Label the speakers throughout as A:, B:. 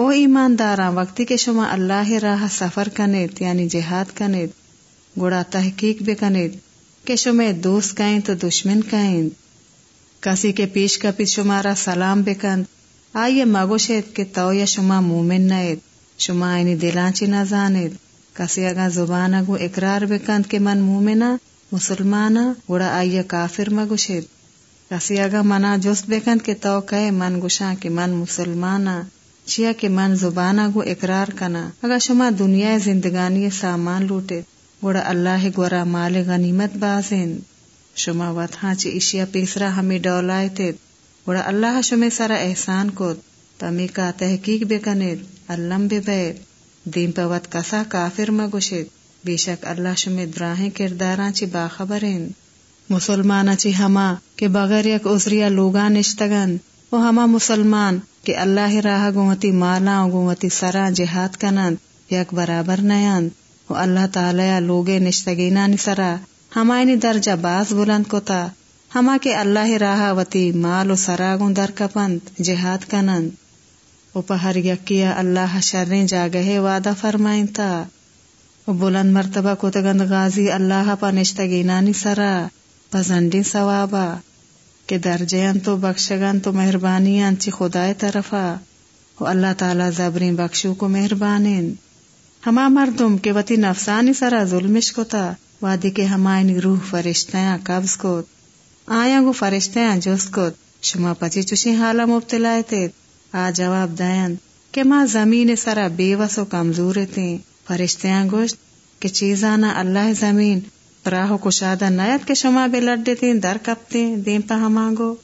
A: او ایمانداراں وقتی کے شما اللہ راہ سفر کنیت یعنی جہاد کنیت گوڑا تحقیق بے کنیت کہ شما دوست کہیں تو دشمن کہیں، کسی کے پیش کپی شمارا سلام بکند آئیے مگوشید کہ تو یا شما مومن نیت شما اینی دلانچی نہ زانید، کسی اگا زبان اگو اقرار بکند کہ من مومنا مسلمانا گوڑا آئیے کافر مگوشید، کسی اگا منا جست بکند کہ تو کہے من گوشاں کہ من مسلمانا چیا کہ من زبان اگو اقرار کنا۔ اگا شما دنیا زندگانی سامان لوٹے، گوڑا اللہ گورا مال غنیمت بازین۔ شما وطہاں چی اشیا پیسرا ہمیں ڈولائے تھے گوڑا اللہ شما سارا احسان کو تمی کا تحقیق بے کنید، علم بے بے دین پا وط کسا کافر مگوشید۔ بے شک اللہ شما دراہیں کرداراں چی باخبرین۔ مسلمانا چی ہما کہ بغیر یک عذریہ لوگان نشتگن، وہ ہما مسلمان کہ اللہ راہ گوتی مالا گوتی سرا جہاد کنند یک برابر نیند و اللہ تعالی لوگے نشتگینا نسرا ہمائنی درجہ باز بلند کتا ہما کے اللہ راہ وتی مال و سراغ در کپند، جہاد کنند او پہر یکیا اللہ شرین جاگہ وعدہ فرمائن تا او بلند مرتبہ کتگند غازی اللہ پا نشتگینانی سرا۔ پزنڈی ثوابا۔ کہ درجین تو بخشگن تو مہربانیاں چی خدای طرفا او اللہ تعالی زبرین بخشو کو مہربانین ہما مردم کے وتی نفسانی سرا ظلمش کو تا وادی کے ہمائنی روح فرشتیاں قبض کو آیا گو فرشتیاں جوست کو شما پچی چوشی حالا مبتلا تھے آ جواب دائن کہ ماں زمین سرا بے وس و کمزور تھے فرشتیاں گوشت کہ چیزانا اللہ زمین پراہ کشادہ نیت کے شما بے لڑ دیتے در کپتے، دین پا ہمانگو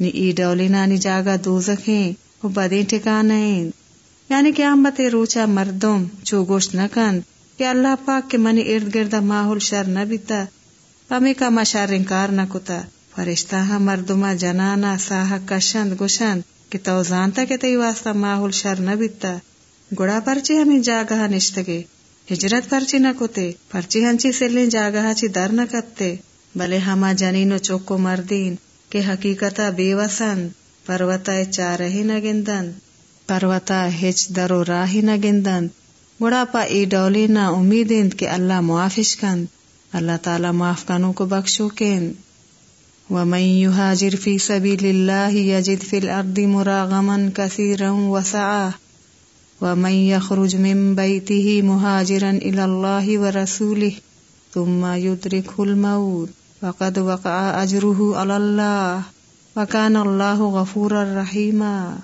A: نی ای ڈولی نانی جاگا دوزکیں وہ بدیں ٹھکانے یعنی کہ ہم بتے روچا مردم چو گوشت نہ کند۔ کہ اللہ پاک کے منی ارد گرد ماحول شر نہ بیتا۔ پمی کا مشار انکار نہ کتا۔ فرشتہ ہاں مردما جنانا ساہ کشند گوشند کہ تو زانتا کہ تی واسطہ ماحول شر نہ بیتا۔ گڑا پرچی ہمیں جاگہ نشتگے۔ ہجرت پرچی نہ کتے پرچی ہنچی سلیں جاگہ چی در نہ کتے بلے ہما جنینو چوکو مردین کہ حقیقتا بے وسند پروتا چارہ نہ گندند پروتا ہچ درو راہی نہ گندند گڑا پا ای ڈولی نہ امیدند کہ اللہ معافش کند اللہ تعالی معاف کنو کو بخشو کن ومن يهاجر في سبيل الله يجد في الأرض مراغما كثيرا وسعا ومن يخرج من بيته مهاجرا إلى الله ورسوله ثم يدركه الموت فقد وقع أجره على الله وكان الله غفورا رحيما۔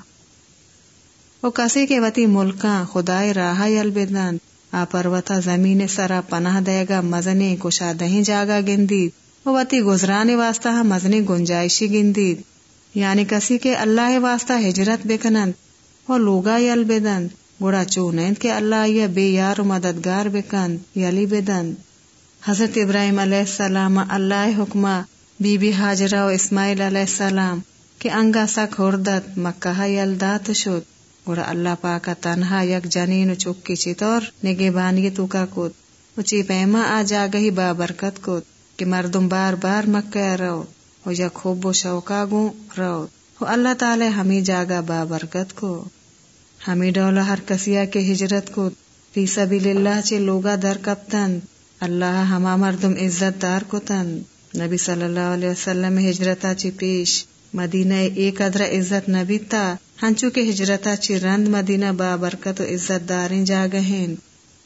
A: او کسی کے وتی ملکاں، خدائے راہ یل بدن آ پروتا زمین سرا پناہ دے گا، مزنے کشا دہیں جاگا گندید او وتی گزرانے واسطہ مزنے گنجائشی گندید یعنی کسی کے اللہ واسطہ ہجرت بکنند، او لوگا یل بدند گوڑا چونند کہ اللہ یا بے یار و مددگار بکند یلی بدند حضرت ابراہیم علیہ السلام اللہ حکمہ، بی بی حاجرہ و اسماعیل علیہ السلام کہ انگا سک ہردت مکہ یلدات شد۔ گوڑا اللہ پاکا تنہا یک جنین چکی چیتور نگے بانی تو کا کود اچی پیما آ جا گئی با برکت کود کہ مردم بار بار مکہ رو ہو یا خوب و شوقا گو رو ہو اللہ تعالی ہمیں جاگا با برکت کو۔ ہمیں ڈولا ہر کسیا کے ہجرت کو۔ فی سبیل اللہ چے لوگا در کپتن۔ اللہ ہما مردم عزت دار کو تن نبی صلی اللہ علیہ وسلم ہجرتا چی پیش۔ مدینہ ایک ادرا عزت نبی تا۔ ہنچو کے ہجرتا چی رند مدینہ با برکت و عزت داریں جا گہن۔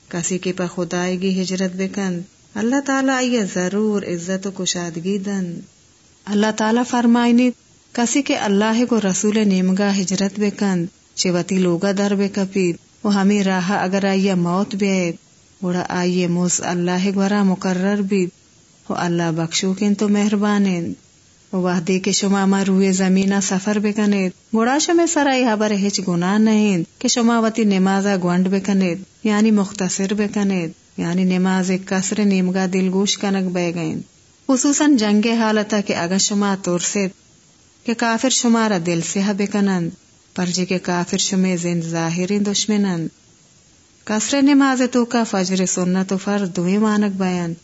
A: کسی کے پا خدائی گی ہجرت بکن۔ اللہ تعالیٰ آئیے ضرور عزت و کشادگی دن۔ اللہ تعالیٰ فرمائنی، کسی کے اللہ کو رسول نیمگا ہجرت بکن۔ چوتی لوگا در بے کپید وہ ہمیں راہ اگر آئیے موت بیت بڑا آئیے موس اللہ گورا مقرر بید وہ اللہ بخشو کن تو مہربانین وحدی کے شما ما روئے زمینہ سفر بکنید گوڑا شما سرائی حبر ہچ گناہ نہیں کہ شما وتی نمازا گونڈ بکنید یعنی مختصر بکنید یعنی نماز کسر نیمگا دل گوش کنک بے گئیں۔ خصوصاً جنگ حالتا کہ اگر شما ترسید، کہ کافر شمارا دل سے بکنند پرجے کے کافر شما زند ظاہری دشمنند کسر نماز تو کا فجر سنت و فرض دوئی مانک بیان۔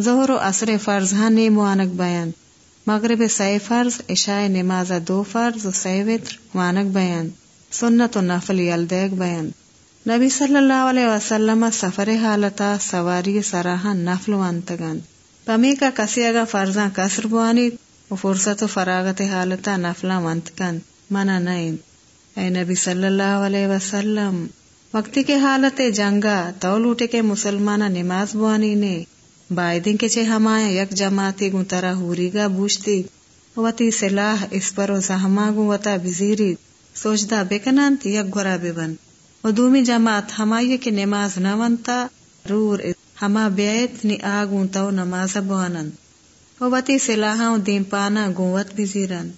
A: ظہر و عصر فرض ہاں نیم مانک بیان۔ مغرب سی فرض، عشاء نماز دو فرض و سی وطر وانک بیان۔ سنت و نفل یلدیگ بیان۔ نبی صلی اللہ علیہ وسلم سفر حالتا سواری سراہا نفل وانتگن پمی کا کسی اگا فرزاں کسر بوانی و فرصت و فراغت حالتا نفلا وانتگن منا نائن اے نبی صلی اللہ علیہ وسلم، وقتی کے حالت جنگا تو لوٹے کے مسلمانہ نماز بوانی نے، بائدین کے چھے ہمائیں یک جماعتی گن ترہ ہوری گا بوشتی، وتی سلاح اس پر و زہما گن وطا بزیری، سوچدا بکنانت یک گورا ببن و دومی جماعت ہمائی کے نماز نونتا رور ہما بیعت نی آگون تو نماز بوانن۔ و وتی سلاحاں دیم پانا گوت بزیرن۔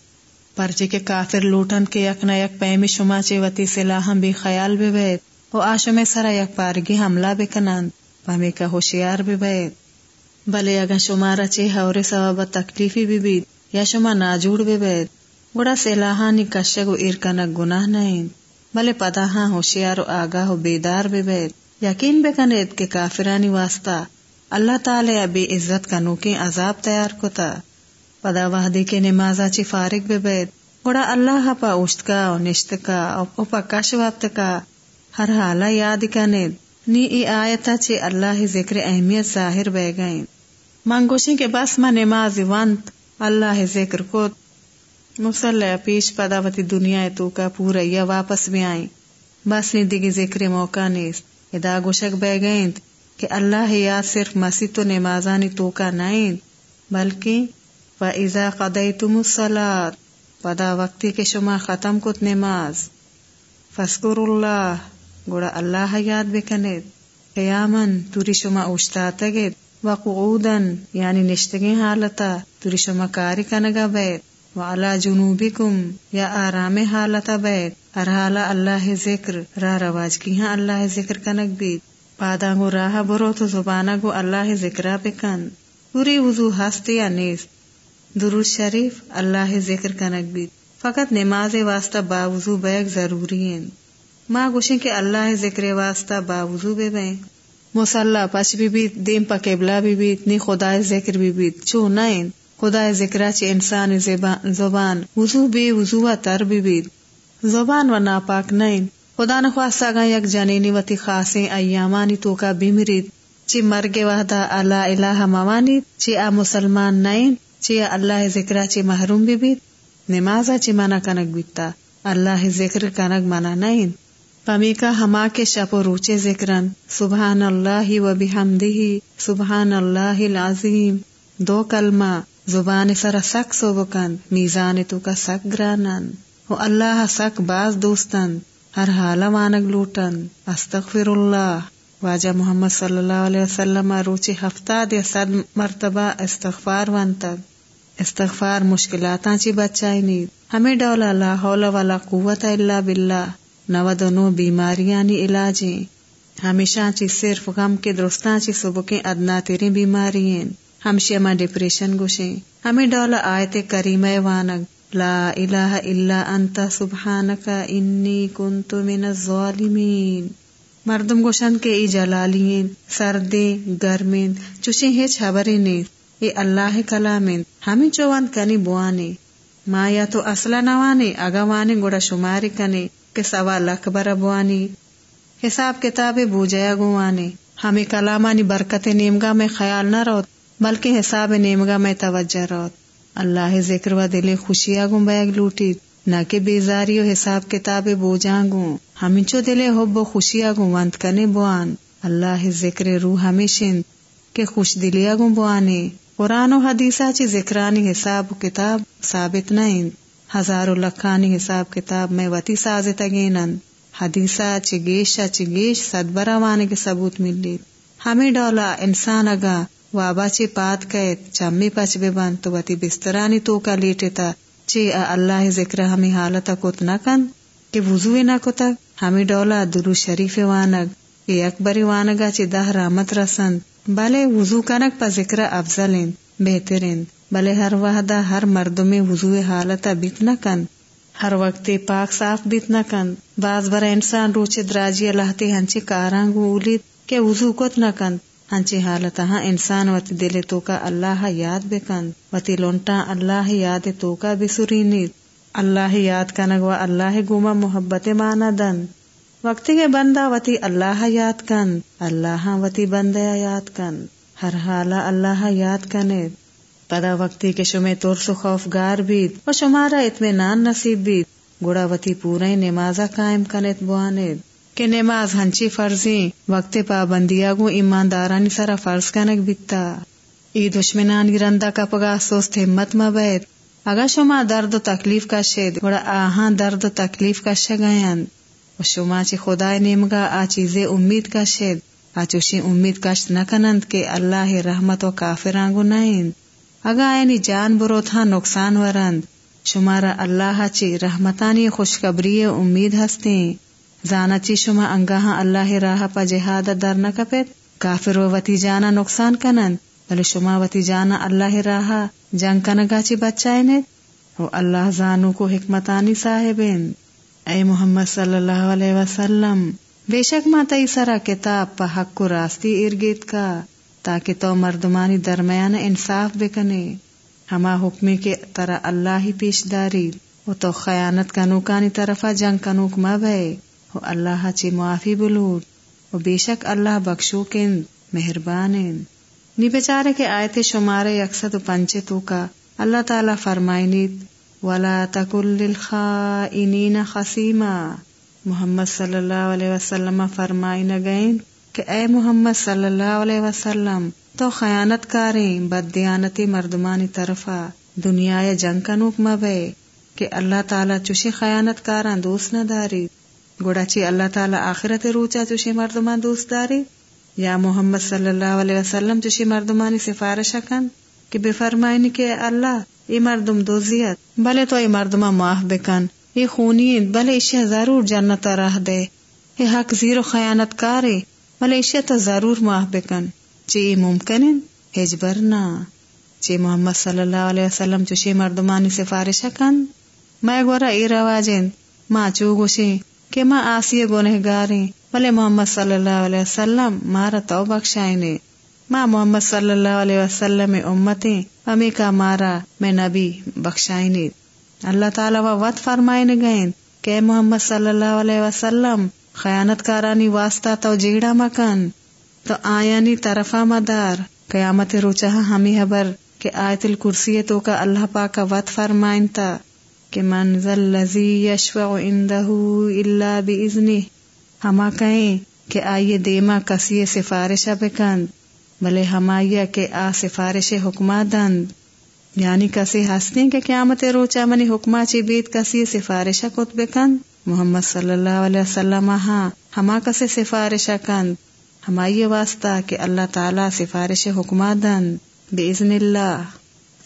A: پرچے کے کافر لوٹن کے یک نہ یک پیمی شما چے وتی سلاحاں بھی خیال بے بیت و آشو میں سرا یک پارگی حملہ بکنن پمی کا ہوشیار بھی بیت بلے اگا شمارا چے ہورے سبب تکلیفی بھی بیت یا شما ناجوڑ بھی بیت گوڑا سلاحانی کشگ و ارکنک گناہ نہیں بلے پتا ہاں ہوشیار و آگاہ و بیدار بھی بیت یقین بے کنید کہ کافرانی واسطہ۔ اللہ تعالی ابھی عزت کا نوکی عذاب تیار کتا۔ پدا وحدی کے نمازا چی فارغ بے بیت۔ گوڑا اللہ پا اوشت کا و نشت او پا کش وقت کا۔ ہر حالا یاد کنید۔ نی ای آیتا چی اللہ ذکر اہمیت ظاہر بے گئیں منگوشی کے بس ما نماز ونت اللہ ذکر کو مسلح پیش پداوتی دنیا تو کا پورا یا واپس بھی آئیں۔ بس نی دیگی ذکر موقع نیست۔ ادا گوشک بے گئیں کہ اللہ یاد صرف مسیح تو نمازانی تو کا نائیں۔ بلکہ فَإِذَا قَدَيْتُمُ الصَّلَاةِ، پدا وقتی کے شما ختم کت نماز فسکر اللہ گوڑا اللہ یاد بکنے قیامن توری شما اوشتا گید وقعودن یعنی نشتگی حالتا، توری شما کاری کنگا بیت وعلا جنوبکم، یا آرام حالتا بیت ہر حالا اللہ ذکر، را رواج کی ہاں اللہ ذکر کنگ بیت پادانگو راہ برو تو زبانا گو اللہ ذکرہ بکن۔ پوری وضو ہستی یا نیست درود شریف اللہ ذکر کنگ بیت فقط نماز واسطہ باوضو بیگ ضروری ہیں۔ ماں گوشیں کہ اللہ ذکر واسطہ باوضو بے بیں۔ مسلح پچ بھی بیت دیم پا قبلہ بھی بیت، نی خدا ذکر بھی بیت۔ چو نائن خدا ذکرہ چی انسان زبان وضو بے، وضو تر بھی بیت۔ زبان و ناپاک نائن خدا نخواستہ گا یک جنینی وتی خاصیں ایامانی تو کا بیمرید چی مرگ وحدہ اللہ الہ موانی چی آ مسلمان نائن چی اللہ ذکرہ چی محروم بھی بیت نمازا چی مانا کنک بیتا اللہ ذکر کنک مانا نائن پمی کا ہما کے شپ و روچے ذکرن۔ سبحان اللہ و بحمدہ سبحان اللہ العظیم۔ دو کلمہ، زبان سر سک سو بکن میزان تو کا سک گرانن۔ و اللہ سک باز دوستن، ہر حال وانگ لوٹن۔ استغفر اللہ واجہ محمد صلی اللہ علیہ وسلم روچے ہفتہ دے صد مرتبہ استغفار ون تک استغفار مشکلاتاں چی بچائی نید ہمیں ڈولا لا حول ولا قوت الا باللہ۔ نو دونوں بیماریاں نی علاجیں ہمیشہ چی صرف غم کے درستان چی کے ادنا تیرے بیماری ہمشہ ما ڈپریشن گوشیں ہمیں ڈولا آیت کریم وانگ۔ لا الہ الا انت سبحانکا انی کنت من الظالمین۔ مردم گوشن کے ای جلالین سردیں گرمین چوشیں ہیچ خبریں نیت ای اللہ کلامین، ہمیں چوان کنی بوانے ما یا تو اصلا نوانے اگوانے گوڑا شماری کنے، کہ سوا لکھ بربوانی حساب کتاب بوجیا گوانے۔ ہمیں کلامانی برکت نیمگا میں خیال نہ روت، بلکہ حساب نیمگا میں توجہ روت۔ اللہ ذکر و دل خوشیا گوں بیگ لوٹی نہ کہ بیزاری و حساب کتاب بوجا گوں۔ ہمیں چو دل حب و خوشیا گوں ونت کنے بوان۔ اللہ ذکر روح ہمیشن، کہ خوش دلیا گوں بوانے۔ قرآن و حدیثہ چی ذکرانی حساب و کتاب ثابت نہیں ہزاروں لکھانی حساب کتاب میں وتی ساز تگینن حدیثہ چگیشا چگیش سد براوانے کے ثبوت ملی۔ ہمیں ڈولا انسان اگا وابا چی پات کہت چمی پچ بے بند تو وتی بسترانی تو کا لیٹے تا چی اللہ ذکر ہمیں حالتا کت نہ کن، کہ وضوع نہ کتا۔ ہمیں ڈولا درو شریف وانگ۔ کہ اکبری وانگا چی دہ رحمت رسند بلے وضو کنک پا ذکر افضلین بہترین بلے ہر وحدہ ہر مرد میں وضو حالت بیت نہ کن ہر وقت پاک صاف بیت نہ کن بعض برا انسان روچے دراجی اللہ تے ہنچے کارانگو اولید کہ وضو کت نہ کن ہنچے حالت ہاں انسان وتی دل تو کا اللہ یاد بے کن وتی لونٹا اللہ یاد تو کا بسری نیت اللہ یاد کنگ و اللہ گوما محبت مانا دن وقتی کے بندہ وتی اللہ یاد کن، اللہ ہاں وتی بندہ یاد کن۔ ہر حالا اللہ یاد کنے۔ پدا وقتی کے شمے ترس و خوف گار بیت و شمارا اطمینان نصیب بیت گڑا وتی پورے نمازا قائم کنت بواند کہ نماز ہنچی فرضی وقت پابندیا گو ایماندارانی سرا فرض کنک بیتا۔ ای دشمنانی رندا کا پگا سوست ہمت مبید اگا شما درد و تکلیف کا شد گوڑا آہاں درد و تکلیف کا شگین شما چی خدای نیمگا آ چیزے امید کا شد آ امید کشت نکنند کہ اللہ رحمت و کافرانگو نائند. اگا اینی جان برو تھا نقصان ورند. شمارا اللہ چی رحمتانی خوشخبری امید ہستیں. زانا چی شما انگاہاں اللہ راہ پا جہاد در نکپت کافر و وتی جانا نقصان کنن بلے شما وتی جانا اللہ راہ جنگ کنگا چی بچائنت و اللہ زانو کو حکمتانی صاحبین. اے محمد صلی اللہ علیہ وسلم، بے شک ما تئی سرا کتاب پا حق کو راستی ارگیت کا، تاکہ تو مردمانی درمیان انصاف بکنے۔ ہما حکمی کے طرح اللہ ہی پیش داری وہ تو خیانت کنوکانی طرفا جنگ کنوک ما بھئے اللہ چی معافی بلوٹ و بے شک اللہ بخشو کن مہربان نی بیچارے کے آئے تھے شمارے اکثر پنچے تو کا، اللہ تعالی فرمائنیت ولا تکل للخائنین خسیما محمد صلی اللہ علیہ وسلم فرمائی نہ گئیں کہ اے محمد صلی اللہ علیہ وسلم، تو خیانت کاریں بد دیانتی مردمانی طرفا دنیا جنگ کنوک مبے، کہ اللہ تعالی چوشی خیانت کاران دوست نہ داری گوڑا چی اللہ تعالی آخرت روچا چوشی مردمان دوست داری؟ یا محمد صلی اللہ علیہ وسلم چوشی مردمانی سفارش کن کہ بے فرمائنی کہ اللہ ای مردم دوزیت، بلے تو ای مردمہ معاف بکن، ای خونین بلے اشیاء ضرور جنت راہ دے۔ ای حق زیر و خیانت کارے، بلے اشیاء تا ضرور معاف بکن۔ چی ای ممکنن؟ ہجبر نا چی محمد صلی اللہ علیہ وسلم چوشی مردمانی سفارش کن۔ میں گورا ای رواجن ماں چو گوشی کہ ماں آسی گنہ گاریں بلے محمد صلی اللہ علیہ وسلم مارا تو بخشائنے ماں محمد صلی اللہ علیہ وسلم امتیں امی کا مارا، میں نبی بخشائنے اللہ تعالیٰ و وط فرمائنے گئیں کہ محمد صلی اللہ علیہ وسلم خیانت کارانی واسطہ تو جیڑا مکن تو آیانی طرفا مدار۔ قیامت روچہ ہمیں حبر کہ آیت الکرسی تو کا اللہ پاک کا وط فرمائن تا کہ منزل لذی یشفع عنده الا باذنه ہما کہیں کہ آئیے دیما کسی سفارش بکند بلے ہمائیہ کہ آ سفارش حکمہ دند یعنی کسی ہستے کہ قیامت روچا منی حکمہ چی بیت کسی سفارش کت بکند محمد صلی اللہ علیہ وسلم ہاں ہما کسی سفارش کند ہمائیے واسطہ کہ اللہ تعالی سفارش حکمہ دند بإذن اللہ۔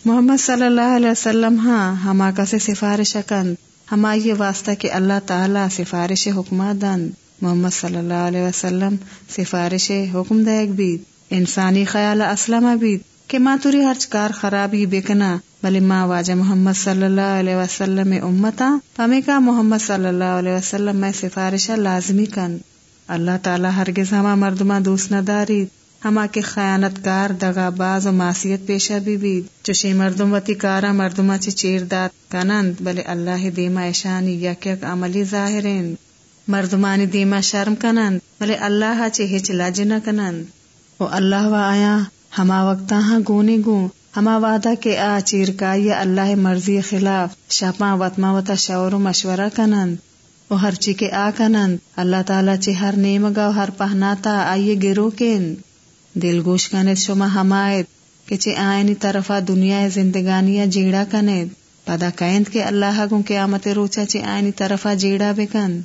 A: محمد صلی اللہ علیہ وسلم ہاں ہما کا سے سفارش کند ہما یہ واسطہ کہ اللہ تعالی سفارش حکمہ دن محمد صلی اللہ علیہ وسلم سفارش حکم دیکھ بیت۔ انسانی خیال اسلم بیت کہ ماں توری ہر کار خرابی بکنا بلی ماں واجہ محمد صلی اللہ علیہ وسلم امتا، ہمیں کا محمد صلی اللہ علیہ وسلم میں سفارشہ لازمی کن۔ اللہ تعالی ہرگز ہما مردمہ دوست نہ دارید ہما کے خیانت کار دگا باز و معصیت پیشہ بھی بھی۔ چوشی مردم وتی کارا مردما چی چیر دات کنند، بلے اللہ دیما ایشانی یک یک عملی ظاہرین۔ مردمانی دیما شرم کنند، بلے اللہ چی ہچ لج نہ کنند۔ و اللہ و آیا، ہما وقتا ہاں گونی گون ہما وعدہ کے آ چیر کا یا اللہ مرضی خلاف شپا وطما وطا شور و مشورہ کنند۔ و ہر چی کے آ کنند۔ اللہ تعالی چی ہر نیمگا و ہر پہناتا آئیے گرو کن دل گوش کنید شما ہمایت کہ چے آئینی طرفا دنیا زندگانیا جیڑا کنید۔ پدا کہند کہ اللہ گو قیامت روچا چے آئینی طرفا جیڑا بکن۔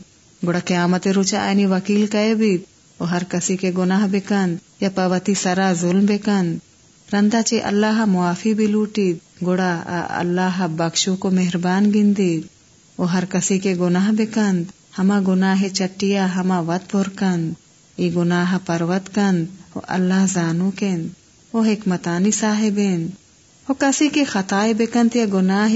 A: گوڑا قیامت روچا آئینی وکیل کہے بید و ہر کسی کے گناہ بکن یا پاوتی سرا ظلم بکن رندا چے اللہ معافی بھی لوٹید گوڑا اللہ بخشو کو مہربان گندید و ہر کسی کے گناہ بکند ہما گناہ چٹیا، ہما وط پرکند ای گناہ پروت کند و اللہ زانو کن و حکمتانی صاحبین۔ و کسی کی خطائے بکنت یا گناہ،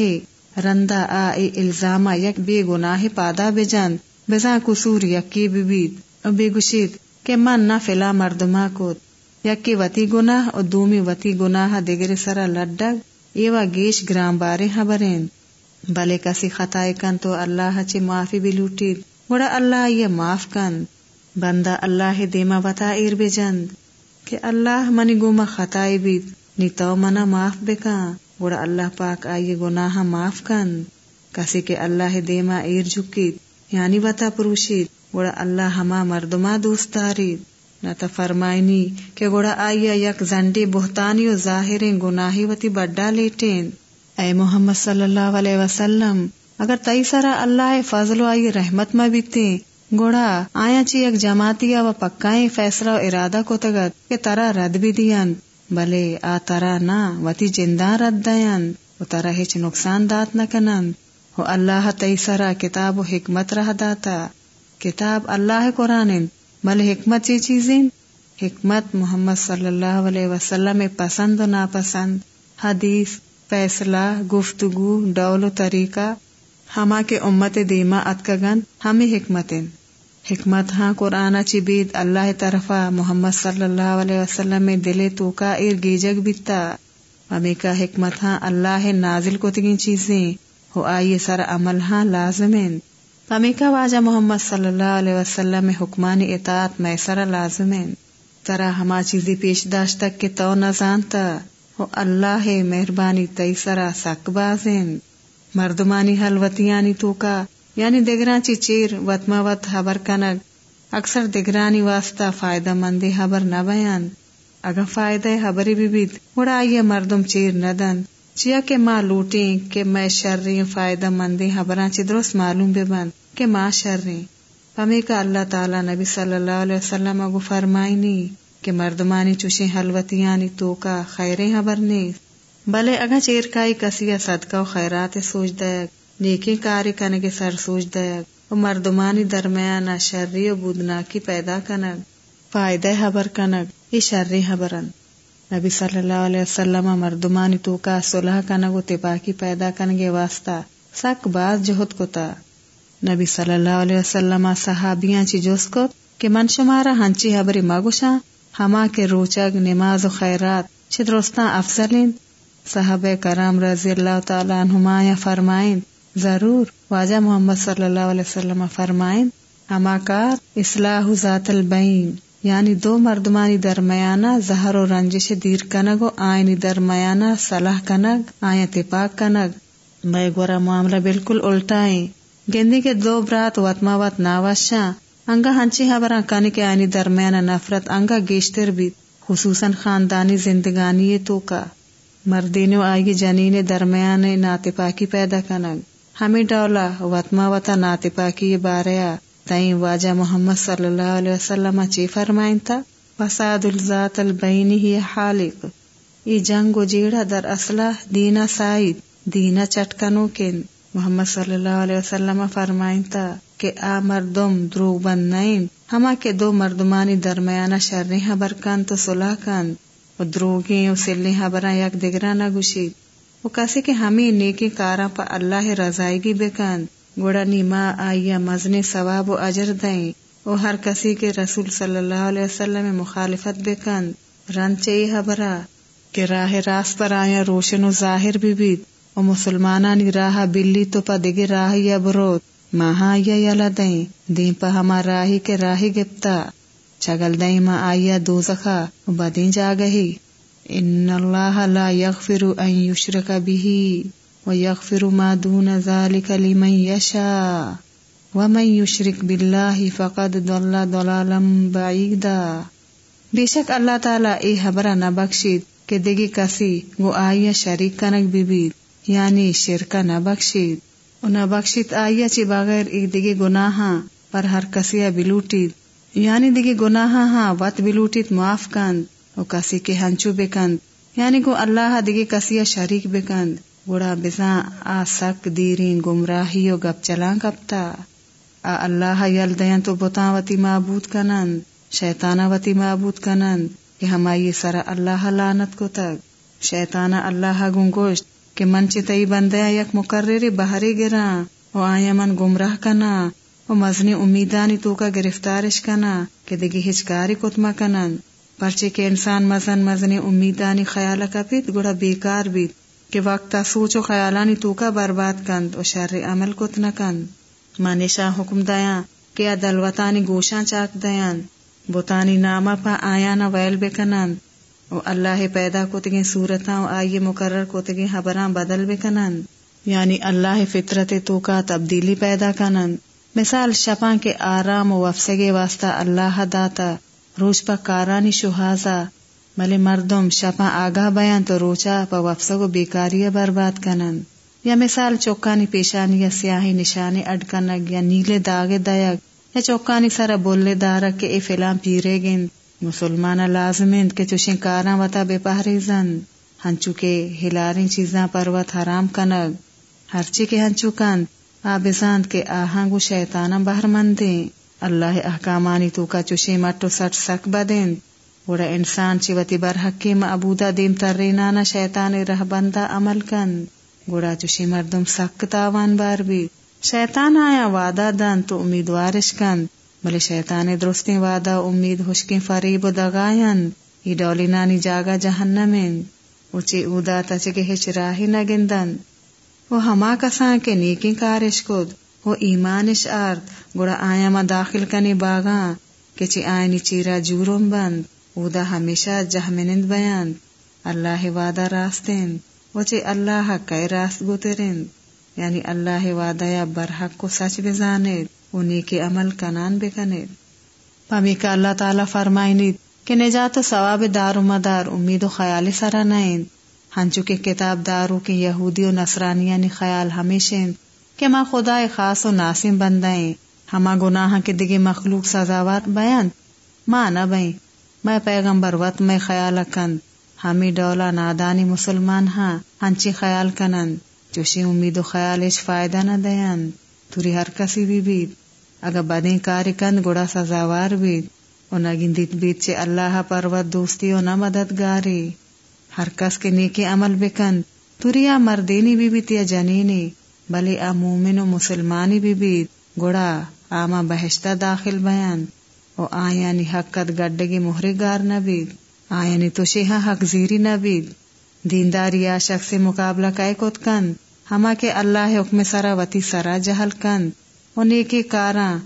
A: رندا آ ای الزاما یک بے گناہ پادا بجند بزا قصور یکی ببید و بے گشید۔ کہ من نہ فلا مردما کوت یکی وتی گناہ و دومی وتی گناہ دگر سرا لڈگ، ایوا گیش گرام بارے خبرین بلے کسی خطائے کن تو اللہ چی معافی بھی لوٹید۔ گوڑا اللہ یہ معاف کن۔ بندہ اللہ دیما بتا ایر بے جند۔ کہ اللہ منی گوما خطائے بھی نی تو منا معاف بکا گوڑا اللہ پاک آئیے گناہ معاف کن۔ کسی کے اللہ دیما ایر جھکید یعنی بتا پروشید۔ گوڑا اللہ ہما مردما دوستارید نہ تو فرمائنی کہ گوڑا آئیا یک زنڈی بہتانی و ظاہریں گناہی وتی بڈا لیٹین۔ اے محمد صلی اللہ علیہ وسلم، اگر تئی سرا اللہ فضل و آئی رحمت میں بیتے گوڑا آیا چی یک جماعتی و پکائیں فیصلہ و ارادہ کو تگت کہ ترا رد بھی دیان، بلے آ ترا نہ وتی جندان رد دیان، و ترا ہچ نقصان دات نہ کنند۔ و اللہ تئی سرا کتاب و حکمت رہ داتا۔ کتاب اللہ قرآن بل حکمت چی چیزیں؟ حکمت محمد صلی اللہ علیہ وسلم پسند و ناپسند، حدیث، فیصلہ، گفتگو، ڈول و طریقہ، ہما کے امت دیما اتکگن ہمیں حکمت۔ حکمت ہاں قرآن چبید اللہ طرفا محمد صلی اللہ علیہ وسلم میں دلے تو کا ار گیجگ بیتا۔ ہمیں کا حکمت ہاں اللہ نازل کو تگین چیزیں۔ ہو آئیے سر عمل ہاں لازمین۔ کا واجہ محمد صلی اللہ علیہ وسلم میں حکمان اطاعت میسر لازم ترا ہما چیزی پیش داشت تک کہ تو نہ جانتا وہ اللہ مہربانی تئی سرا سک بازین مردمانی حلوتیانی تو کا یعنی دگران چی چیر وطما وط حبر کنگ۔ اکثر دگرانی واسطہ فائدہ مندی حبر نہ بیان۔ اگر فائدہ حبری بھی بیت اڑا یہ مردم چیر ندن چیا کے ماں لوٹیں، کہ میں شرری فائدہ مندی حبران چی درست معلوم بے بند، کہ ماں شرری ہمیں کا اللہ تعالی نبی صلی اللہ علیہ وسلم اگو فرمائنی کہ مردمانی چوشیں، حلوتیانی تو کا خیریں حبر نیست بلے اگا چیر کائی کسی صدقہ و خیرات سوچ دیگ نیکی کاری کنگ سر سوچ دیگ و مردمانی درمیان شرری و بودناکی پیدا کنگ، فائدہ حبر کنگ، یہ شرری حبرن نبی صلی اللہ علیہ وسلم مردمانی تو کا صلح کنگو تپاکی پیدا کنگے واسطہ سک باز جہد کو تا نبی صلی اللہ علیہ وسلم صحابیاں چی جوس کو کہ من شمارا ہنچی حبری مگوشا ہما کے روچگ، نماز و خیرات چی درستان افضلین۔ صحاب کرام رضی اللہ تعالی عنہما یا فرمائن ضرور واجہ محمد صلی اللہ علیہ وسلم فرمائن ہما کار اصلاح ذات البین۔ یعنی دو مردمانی درمیانہ زہر و رنجش دیر کنگ و آئینی درمیانہ صلاح کنگ آئیں تپاک کنگ۔ میں گورا معاملہ بالکل الٹائیں۔ گندی کے دو برات وطما وط ناوشاں انگا ہنچی خبراں کنی کے آئینی درمیانہ نفرت انگا گیشتر بھی خصوصاً خاندانی زندگانی تو کا مردین و آئی جنین درمیان ناتپاکی پیدا کنگ۔ ہمیں ڈولا وطما وطا ناتپاکی باریا تئیں واجہ محمد صلی اللہ علیہ وسلم چی فرمائن تھا فساد الزات البین ہی حالق. ای جنگ و جیڑا در اصلہ دینا سائد دینا چٹکنو کن محمد صلی اللہ علیہ وسلم فرمائن تھا کہ آ مردم دروغ بند نائن ہما کے دو مردمانی درمیانہ شرنی حبر کن تو صلح کن و دروگیں و سلنی حبران یک دگرانہ گوشید وہ کسی کہ ہمیں نیکی کاراں پا اللہ رضائگی بکن۔ گوڑا نیما آئیا مزنی ثواب و اجر دیں۔ او ہر کسی کے رسول صلی اللہ علیہ وسلم مخالفت بے کن رن چئی حبرا کہ راہ راست پر آیا روشن و ظاہر بھی بیت او مسلمانانی راہ بلی تو پا دگی راہ یا بروت ماہا آئیا یلا دیں۔ دیں پا ہما راہی کے راہی گپتا۔ چگل دیں ما آئیا دوزخا۔ و بدین جا گہی۔ ان اللہ لا یغفر ان یشرک بھی ويغفر ما دون ذلك لمن يشاء ومن يشرك بالله فقد ضل ضلالا بعيدا۔ بے شک اللہ تعالی اے حبرہ نہ بخشید کہ دگی کسی وہ آئیا شریک کنک ببید یعنی شرکا نہ بخشید و نہ بخشید آئیا چی بغیر ایک دگی گناہاں پر ہر کسیا بلوٹید یعنی دگی گناہاں ہاں وط بلوٹید معاف کند۔ و کسی کے ہنچو بکند۔ یعنی کو اللہ دگی کسیا شریک بکند۔ گوڑا بزا آ سک دیرین گمراہی و گپ چلا کپتا آ اللہ یل دین تو بتا وتی معبود کنند۔ شیطانا وتی معبود کنند۔ کہ ہمائی سر اللہ لانت کو تک شیطانا اللہ گنگوشت۔ کہ من تئی بندیا یک مقرر بہری گرا و آیا من گمراہ کنا۔ و مزنی امیدانی تو کا گرفتارش کنا۔ کہ دگی ہچکاری کتما کنند۔ پرچے کے انسان مزن مزنی امیدانی خیال کپیت گوڑا بیکار بیت۔ کہ وقتا سوچ و خیالانی تو کا برباد کند و شر عمل کت نہ کند۔ حکم دیا کہ دلوتانی گوشاں چاک دیان بوتانی نامہ پا آیا نہ ویل بکنند و اللہ پیدا کتگیں صورتاں و آئیے مقرر کتگیں حبراں بدل بکنند یعنی اللہ فطرت تو کا تبدیلی پیدا کنند۔ مثال شپاں کے آرام و وفسگے واسطہ اللہ داتا روچ پا کارانی شہازا۔ ملے مردم شپاں آگاہ بیان تو روچا پا وفسگ و بیکاری برباد کنند یا مثال چوکانی پیشانی یا سیاہی نشانی اڈکنگ یا نیلے داغے دیگ یا چوکانی سارا بولے دارا کے اے فلان پیرے گند۔ مسلمان لازمند کے چوشیں کاراں وطا بے پہری زند ہنچو کے ہلاری چیزاں پروت حرام کنگ۔ ہرچی کے ہنچو کند۔ آبزاند کے آہنگو شیطانا بہر مندیں۔ اللہ احکامانی تو کا چوشی مٹو سٹ سک بدند۔ وڑا انسان چی وتی برحقی معبودا دیم ترینانا شیطان رہ بندہ عمل کند گوڑا چوشی مردم سک تاوان بار بھی شیطان آیا وعدہ دن تو امیدوارش کند بلے شیطان درستی وعدہ امید حشکی فریب و دغائن ای ڈولی نانی جاگا جہنمین اچھی اودا تچگے ہچ راہی نگندن وہ ہما کساں کے نیکی کارش کد وہ ایمانش آرد گڑا آیا ما داخل کنی باغاں کچی آئینی چیرا جورم بند اودا ہمیشہ جہمنند بیان۔ اللہ وعدہ راستین۔ وچے اللہ کئی راست گترند یعنی اللہ وعدہ یا برحق کو سچ بزاند و نیکی عمل کنان بکنید پمی کا اللہ تعالی فرمائنید کہ نجات و ثواب دار و مدار، امید و خیال سرا نائند ہنچو کے کتاب دارو کے یہودی و نصرانیہ نے خیال ہمیشہ کہ ماں خدا خاص و ناسم بندائیں ہما گناہ کے دگے مخلوق سزاوات بیان۔ ماں نہ بائیں میں پیغمبر وط میں خیال کند ہمیں ڈولا نادانی مسلمان ہاں ہنچی خیال کنند جوشی امید و خیالش فائدہ نہ دیان توری ہر کسی بھی بیت اگر بدیں کاری کند گڑا سزاوار بیت و نگندیت بیت چے اللہ پروت دوستی و نہ مددگاری۔ ہر کس کے نیکی عمل بکن توریا مردینی بھی بیت یا جنینی۔ بلی آ مومن و مسلمانی بھی بیت گڑا آما بہشتہ داخل بیان۔ او آیانی حقت گڈگی مہری گار نہ بیت آیانی تو شیحا حق زیری نہ بیت دینداری یا شخص مقابلہ کائے کت کند، ہما کے اللہ حکم سرا وتی سرا جہل کند۔ و نیکی کاراں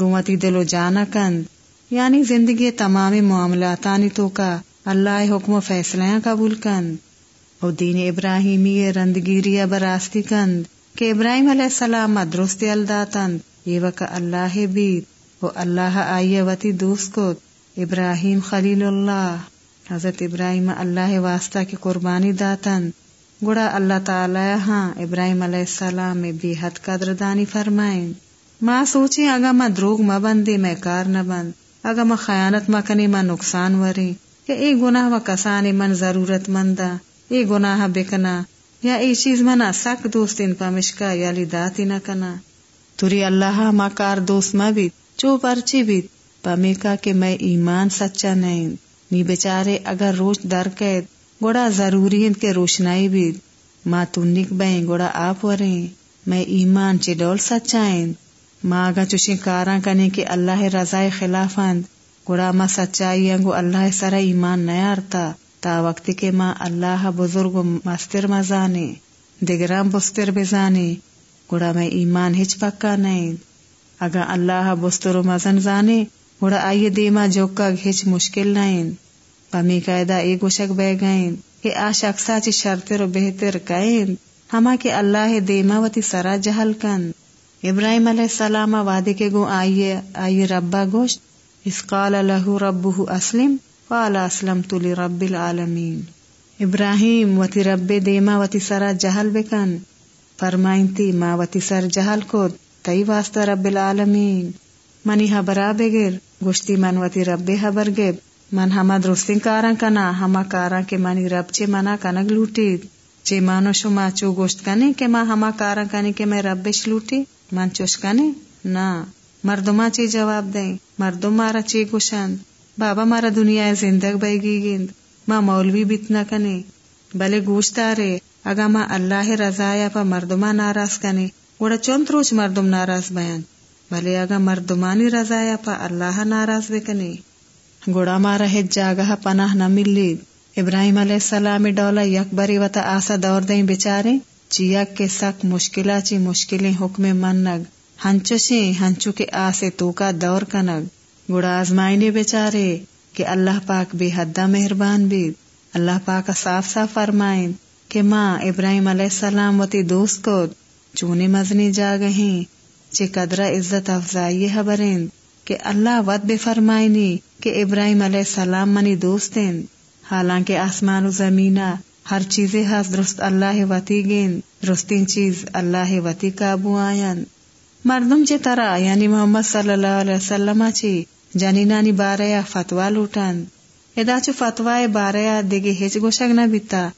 A: گوتی دلو جانا کند۔ یعنی زندگی تمامی معاملاتانی تو کا اللہ حکم و فیصلہ قبول کند۔ او دین ابراہیمی رندگیری براستی کند۔ کہ ابراہیم علیہ السلام درست الداتند یہ وقت اللہ بیت و اللہ آئیے وتی دوست کو ابراہیم خلیل اللہ، حضرت ابراہیم اللہ واسطہ کی قربانی داتن۔ گڑا اللہ تعالی ہاں ابراہیم علیہ السلام میں بے حد قدر دانی فرمائیں۔ ماں سوچی اگا ماں دروگ ماں بندی میں کار نہ بند۔ اگا ماں خیانت ماں کنی ماں نقصان وری۔ کہ اے گناہ و کسانی من ضرورت مندا اے گناہ بکنا۔ یا اے چیز منا سک دوست ان پمشکا، یا لی داتی نہ کنا۔ توری اللہ ما کار دوست ما بیت چو پرچی بیت پمیکا کہ میں ایمان سچا نہیں، نی بیچارے اگر روش در قید گوڑا ضروری ہے کہ روشنائی بیت ما تنک بین گوڑا آپ وریں۔ میں ایمان چی ڈول سچائیں ماں آگا چوشی کاراں کنے کہ اللہ رضائے خلافاند گڑا ما سچائی انگو اللہ سر ایمان نیارتا تا وقت کے ماں اللہ بزرگ مستر مزانے دگرام بستر بزانے۔ گڑا میں ایمان ہچ پکا نہیں۔ اگا اللہ بستر و مزن زانے گڑا آئیے دیما جوکا ہچ مشکل نہیں پمی قائدہ اے گوشک بے گئیں کہ آ شخصا چی شرطر و بہتر کائن۔ ہما کے اللہ دیما وتی سرا جہل کن۔ ابراہیم علیہ السلام وعدے کے گو آئیے آئیے ربا گوشت۔ اس قال له ربه اسلم، قال اسلمت لرب العالمین۔ ابراہیم وتی رب دیما وتی سرا جہل بکن۔ فرمائنتی ما وتی سر جہل کو تئی واسطہ رب العالمین منی حبرا بگر گشتی من وتی رب حبر گب من ہما درستی کارا کنا ہما کارا کے منی رب چے منا کنگ لوٹید چے مانو شما چو گوشت کنے کہ ما ہما کارا کنے کہ میں ربش لوٹی من چوش کنے نا مردما چی جواب دیں مردم مارا چی گوشند بابا مارا دنیا زندگ بیگی گند ماں مولوی بیتنا کنے بلے گوشتا رے اگا ماں اللہ رضایا پا مردما ناراض کنے گوڑا چونت روچ مردم ناراض بیان۔ بلے اگا مردمانی رضایا پا اللہ ناراض بکنے گوڑا مارا ہج جاگہ پناہ نہ ملید ابراہیم علیہ السلام ڈولا یک بری وتا آسا دور دیں بچارے چیک کے سک مشکلا چی مشکلیں حکم منگ ہنچو ہنچو کے آسے تو کا دور کنگ۔ گڑا آزمائنے بیچارے کہ اللہ پاک بے حدہ مہربان بھی اللہ پاک صاف صاف فرمائیں کہ ماں ابراہیم علیہ السلام وتی دوست کو چونے مزنی جا گہیں چے قدرہ عزت افزائی خبریں کہ اللہ ود بے فرمائنی کہ ابراہیم علیہ السلام منی دوستیں حالانکہ آسمان و زمینہ ہر چیز ہاس درست اللہ وتی گین درستین چیز اللہ وتی قابو آئین مردم چے ترا یعنی محمد صلی اللہ علیہ وسلم چی جنینانی باریا فتوا لوٹن ادا چو فتوا باریا دیگے ہچ گوشک نہ بیتا۔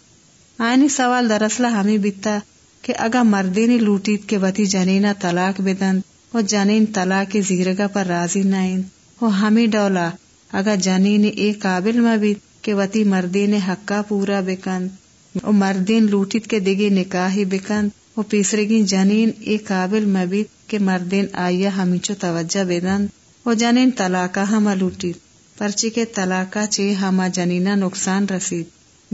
A: آئینی سوال دراصلہ ہمیں بیتا۔ کہ اگا مردینی لوٹیت کے وتی جنینا طلاق بدن و جنین طلاق زیرگا پر راضی نائن۔ و ہمیں ڈولا، اگا جنین اے قابل مبیت کہ وتی مردین حقا پورا بکن۔ و مردین لوٹیت کے دگے نکاحی بکن۔ و پیسرگی جنین اے قابل مبیت کہ مردین آئیا ہمیچو توجہ بدن۔ و جنین طلاقہ ہما لوٹیت، پرچی کے طلاقہ چے ہما جنینا نقصان رسید۔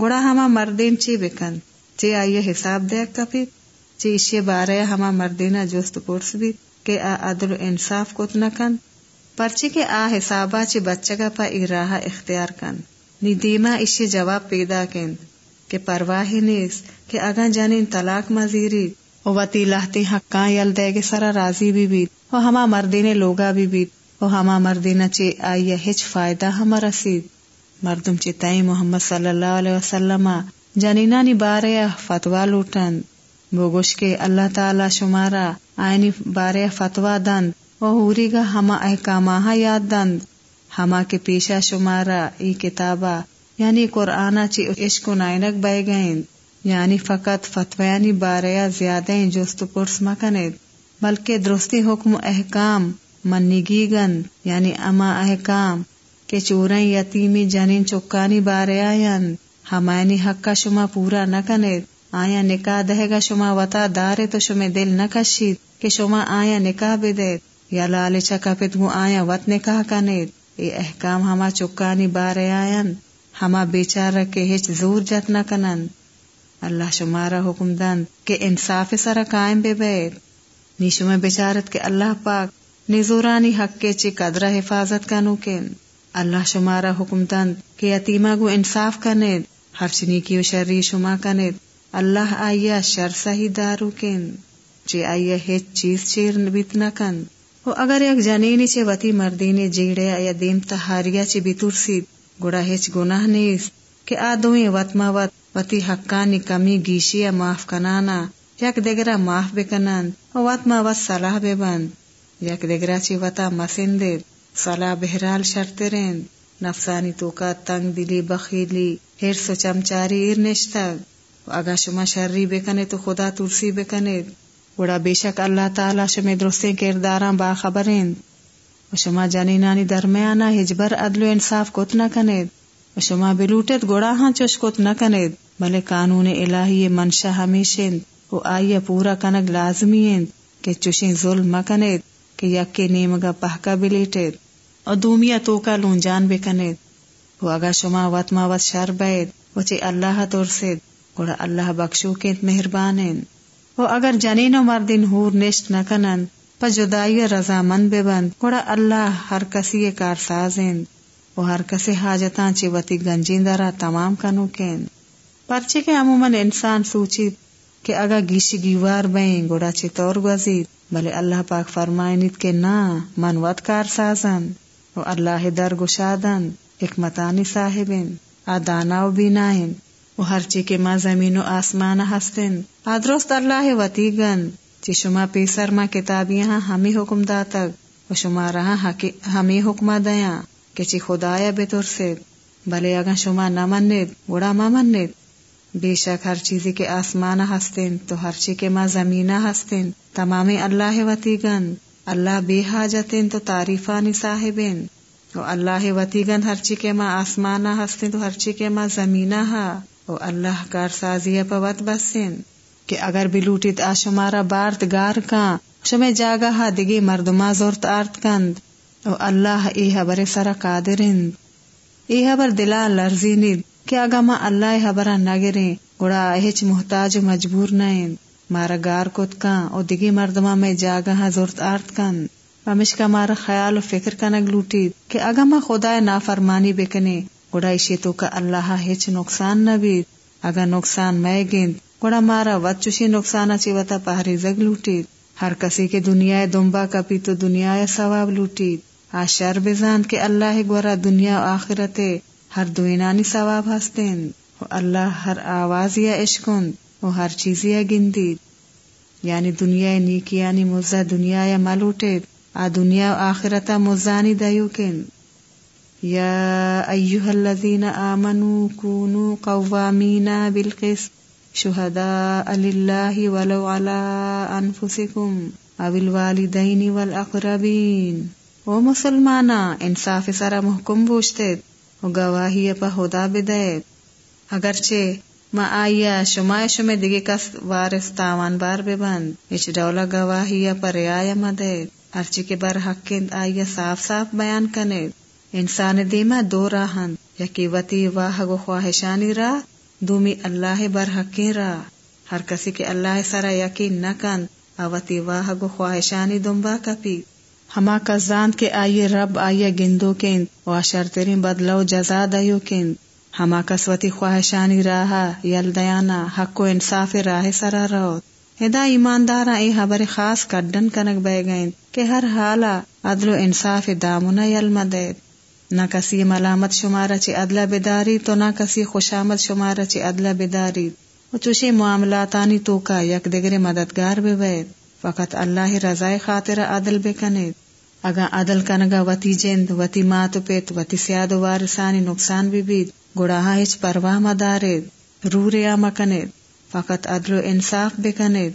A: گڑا ہما مردین چی بکن، چے آئیے حساب دیکھ کپیت۔ جی، چے اشی بارے ہما مردینا جوست پورس بھی کہ آ عدل و انصاف کت نکن پرچی کے آ حسابا چے بچگا پا راہ اختیار کن۔ نی دیما جواب پیدا کن کہ پرواہی نیس کہ اگا جانین طلاق مزیری۔ او وتی لہتی حقاں یل دے گے سرا راضی بھی بیت۔ و ہما مردین لوگا بھی بیت۔ و ہما مردینا چے آئیے ہچ فائدہ ہما رسید۔ مردم چے تائی محمد صلی اللہ علیہ وسلم جنینانی بارے فتوا لوٹن۔ بوگوش کے اللہ تعالی شمارا، آئینی بارے فتوا دند و ہوری گا ہما احکامہ یاد دند۔ ہما کے پیشا شمارا ای کتابا یعنی قرآن چی عشق و نائنک بے گئیں یعنی فقط فتویانی باریا زیادہ جوست پرس مکنید، بلکہ درستی حکم احکام منگی گن یعنی اما احکام کے چوریں یتیمی جنین چکانی بارے آئین ہمائنی حق کا شما پورا نہ کنید آیا نکاح دہے گا شما وطا دارے تو شما دل نہ کشید کہ شما آیا نکاح بدید یا لالچا کپت گو آیا وط نکاح کنید۔ اے احکام ہما چکانی بارے آئین ہما بیچارہ کے ہچ زور جت نہ کنن اللہ شمارا حکم دن کہ انصاف سرا قائم بے بید نیشو میں بیچارت کے اللہ پاک نزورانی حق کے چی قدرہ حفاظت کا نوکن اللہ شمارا حکم تند کہ یتیما گو انصاف کنید۔ ہر چنی کی و شری شما کنید۔ اللہ آئیا شر سہی دارو کن چی آئیا ہیچ چیز چیر بیت نکن و اگر یک جنینی چی وتی مردینی جیڑے آیا دیم تحاریا چی بیتور سید گوڑا ہیچ گناہ نیست کہ آدویں وطما وط وتی حقانی کمی گیشی معاف کنانا۔ یک دگرہ معاف بکنن و وطما وط صلاح بے بند۔ یک دگرا چی وطا مسند صلاح بہرال شرط رین۔ نفسانی تو کا تنگ دلی بخیلی ہرس و چمچاری ایر نشتگ۔ اگا شما شرری بکنے تو خدا ترسی بکنے۔ گوڑا بے شک اللہ تعالی شمی درستیں کرداراں باخبرین۔ و شما جنینانی درمیانا ہجبر عدل و انصاف کت نہ کنید۔ و شما بلوٹت گوڑا ہاں چوش کت نہ کنید۔ بلے قانون الہی منشا ہمیشن۔ و آئیے پورا کنگ لازمی کہ چوشیں ظلم مکنید کہ یک کے نیمگا پہکا بلیٹید اور دومیا تو کا لون جان بے کنید۔ وہ اگا شما وط ما وط شر بید وہ چے اللہ ترسید۔ گوڑا اللہ بخشو کینت مہربانین وہ اگر جنین و مردین ہور نشت نہ کنن پا جدائی رضا مند بے بند گوڑا اللہ ہر کسی کار سازین وہ ہر کسی حاجتاں چی وتی گنجین دارا تمام کنو کین پرچے کے عموماً انسان سوچید کہ اگا گیشی گیوار بین گوڑا چی طور گزید۔ بلے اللہ پاک فرمائنیت کے نا، من وط کار سازن و اللہ در گشادن حکمتانی صاحبن آدانا و بینائن و ہر چی کے ما زمین و آسمان ہستن آدرست اللہ وطیگن چی شما پیسر ما کتابیاں ہمیں حکم داتک و شما رہا ہمیں حکمہ دیاں کہ چی خدایا بطور بلے اگا شما نہ منید گوڑا ما منید بے شک ہر چیزی کے آسمان ہستین تو ہر چی کے ماں زمینہ ہستین تمام اللہ وطیگن اللہ بے حاجتین تو تعریفانی صاحبین او اللہ وطیگن ہر چی کے ماں آسمانہ ہستین تو ہر چی کے ماں زمینہ ہا او اللہ کار سازی پوت بسین، کہ اگر بلوٹیت آشمارا بارت گار کان شمع جاگا ہا دگی مردما زورت آرت کند۔ او اللہ ای حبر سرا قادرند ای حبر دلا لرزینید، کہ اگا ما اللہ حبرہ نگریں گڑا اہچ محتاج مجبور نائن مارا گار کت کان او دگی مردما میں جاگا زورت آرت کن پمش کا مارا خیال و فکر کنگ لوٹید، کہ اگا ما خدا نافرمانی بکنے۔ گڑا اشی تو کا اللہ ہچ نقصان نہ بید اگا نقصان میں گند گڑا مارا وت چوشی نقصان چی وتا پہری زگ لوٹید ہر کسی کے دنیا دمبا کپی تو دنیا ثواب لوٹید آ شر بزان کے اللہ گورا دنیا و آخرت ہر دوینانی ثواب ہستین۔ اللہ ہر آواز یا عشقن۔ و ہر چیز یا گندید یعنی دنیا نیکی یعنی مزہ دنیا یا ملوٹید آ دنیا و آخرتا مزانی دیو کن یا ایوہ الذین آمنوا کونوا قوامین بالقسط شہداء للہ ولو علا انفسکم او الوالدین والاقربین او مسلمانا انصاف سارا محکم بوشتید و گواہی پا خدا بدید۔ اگرچہ ما آیا شما شما دیگه کس وارث تاوان بار ببند اچ ڈولا گواہی پر رعایا مدید۔ ہرچی کے بر حق آئیے صاف صاف بیان کنے انسان دیما دو راہن یکی وتی واہ گو خواہشانی راہ دومی اللہ بر حقی راہ ہر کسی کے اللہ سرا یقین نہ کن اوتی واہ گو خواہشانی دمبا کپی۔ ہما کزاند کے آئیے رب آئیے گندو کند و تیرین بدلو جزا دیو کند ہما کسوتی خواہشانی راہ یل دیانا، حق و انصاف راہ سرا روت۔ ہدا ایماندار اے خبر خاص کڈن کنک بہ گئیں کہ ہر حالا عدل و انصاف دامنا یل مدید نہ کسی ملامت شمارا چی ادلا بیداری تو نہ کسی خوشامد شمارا چی ادلا بیداری و چوشی معاملاتانی تو کا یک دگر مددگار بے وید۔ فقط اللہ رضائے خاطر عدل بے کنید۔ اگا عدل کنگا وتی جند، وتی مات پیت، وتی سیاد وارسانی نقصان بھی بید۔ گڑاہا ہچ پرواہ مدارید رو ریا مکنید فقط عدل و انصاف بکنید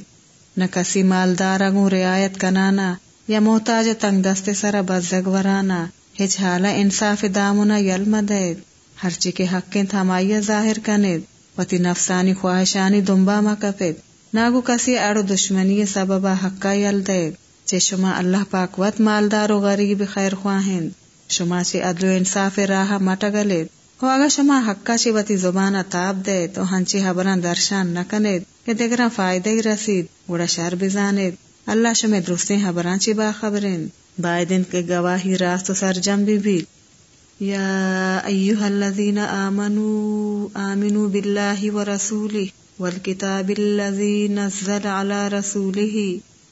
A: نہ کسی مالدار اگو رعایت کنانا، یا محتاج تنگ دست سرا بزگ ورانا ہچ حالا انصاف دامنا یل مدید ہر چی کے حق تھمائیہ ظاہر کنید، وتی نفسانی خواہشانی دمبا مکپید ناگو کسی اڑو دشمنی سببا حقا یل دید چے شما اللہ پاک وط مالدار و غریب خیر خواہند، شما چے عدل و انصاف راہ مٹگلید و اگر شما حقا چی وتی زبان تاب دے تو ہنچی حبران درشان نکنید کہ دیگران فائدہ رسید گوڑا شر بزانید۔ اللہ شما درستی حبران چی باخبرین بائدن کے گواہی راست سرجم بھی بھی یا ایوہ الذین آمنوا آمنوا باللہ و والکتاب اللذی نزل على رسولہ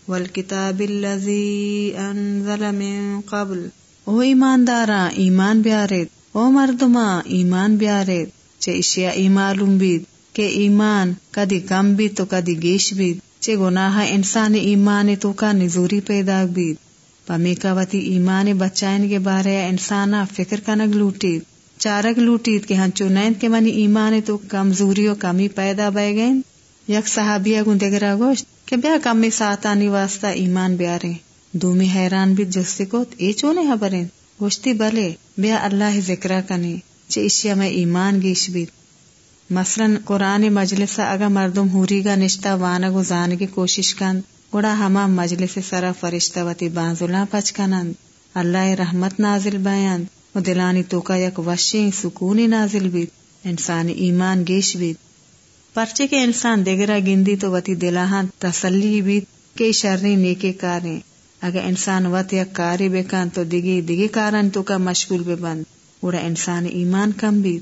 A: والکتاب اللذی انزل من قبل او ایماندارا ایمان بیارید او مردما ایمان بیارے چے اشیا معلوم بید کہ ایمان کدی کم بید تو کدی گیش بید چے گناہ انسان ایمان تو کا نزوری پیدا بید پمی کا وتی ایمان بچائن کے بارے انسانا فکر کنگ لوٹید چارک لوٹید کہ ہن چونین کے منی ایمان تو کمزوری و کمی پیدا بے گئن۔ یک صحابیہ گن دگرا گوشت کہ بیا کمی ساتانی واسطہ ایمان بیارے۔ دومی حیران بھی جستے کو اے چونے حبرین؟ گوشتی بلے، بیا اللہ ذکر کنی، چے اشیا میں ایمان گیش بیت مثلا قرآن مجلس اگا مردم ہوری گا نشتا وانا گو زان کی کوشش کن۔ گوڑا ہما مجلس سرا فرشتہ وتی بانزولا پچ کنند اللہ رحمت نازل بیان۔ و دلانی تو کا یک وشی سکونی نازل بیت۔ انسان ایمان گیش بیت۔ پرچے کے انسان دیگرا گندی تو وتی دلاہان تسلی بیت کے شرنی نیکے کاریں۔ اگر انسان وط یا کاری بکن تو دیگی دیگی کارن تو کا مشغول بے بند اڑا انسان ایمان کم بھی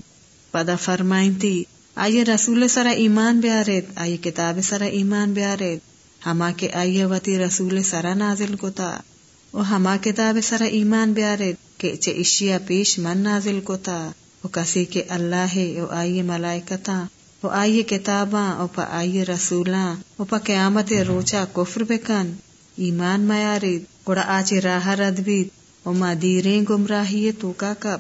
A: پدا فرمائن تھی آئیے رسول سرا ایمان بیارید، آئیے کتاب سرا ایمان بیارید۔ ہما کے آئیے وتی رسول سرا نازل کو تا او ہما کتاب سرا ایمان بیارید کہ چے اشیا پیش من نازل کو تا او کسی کے اللہ ہے، او آئیے ملائکتا۔ او آئیے کتاباں، او پا آئیے رسولاں۔ او پا قیامت روچا کفر بکن۔ ایمان میارید گوڑا آچے راہ رد بید۔ وما دیریں گمراہی تو کا کب۔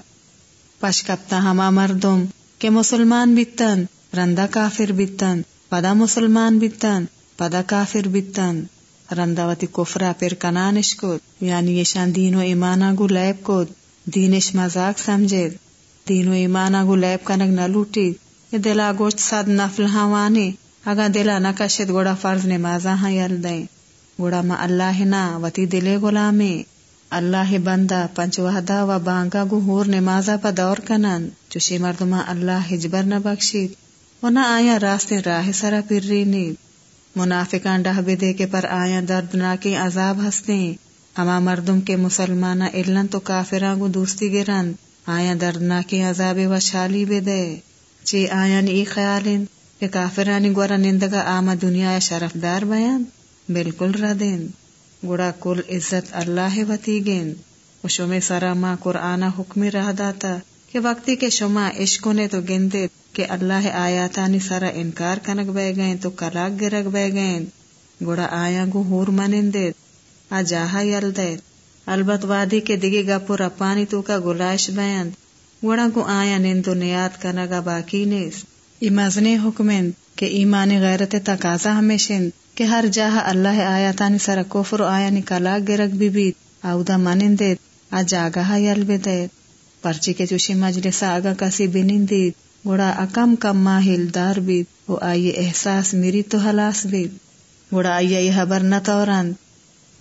A: پشکپتا ہما مردم، کہ مسلمان بیتن، رندہ کافر بیتن، پدا مسلمان بیتن۔ پدا کافر بیتن رنداوتی کفرا پر کنانش کود۔ یعنی یشان دین و ایمانا گو لیب کود۔ دینش مزاق سمجھید۔ دین و ایمانا گو لیب کنگ نلوٹید یہ دلا گوشت صد نفل ہاوانے اگا دلا نکشد گوڑا فرض نمازا ہاں یل دیں۔ گوڑا ما اللہ نا وتی دلے غلامے اللہ بندہ پنچ وحدہ و بانگا گو ہور نمازا پا دور کنن۔ چوشی مردما اللہ ہجبر نہ بخشید۔ و نہ آیا راستے راہ سرا پھر منافقان ڈہ بدے کے پر آیا دردناکی عذاب ہستے ہما مردم کے مسلمانہ علن تو کافران گو دوستی گرن آیا دردناکی عذاب و شالی بدے چی آیا نی خیالین کہ کافرانی گورا نندگا آما دنیا شرف دار بیان۔ بالکل ردین۔ گوڑا کل عزت اللہ وتی گین۔ و شمی سرا ما قرآن حکمی رہ داتا۔ کہ وقتی کے شما عشقوں نے تو گندے کہ اللہ آیاتانی سرا انکار کنک بے گئیں تو کلاک گرک بے گئیں گوڑا آیا گو ہور منندے آ جاہا یل دے البت وادی کے دگی گا پورا پانی تو کا گلائش بیند گوڑا گو آیا نندو نیاد کنگا باقی نیس ایمازنی حکمن کہ ایمان غیرت تقاضا ہمیشن کہ ہر جاہ اللہ آیا تانی سر کفر آیا نکالا گرگ بی بیت آودا منن دید آ جاگاہ یل بی دید پرچی کے چوشی مجلس آگا کسی بنین دید گوڑا اکم کم ماہل دار بیت و آئی احساس میری تو حلاس بیت گوڑا آئی ای حبر نتورند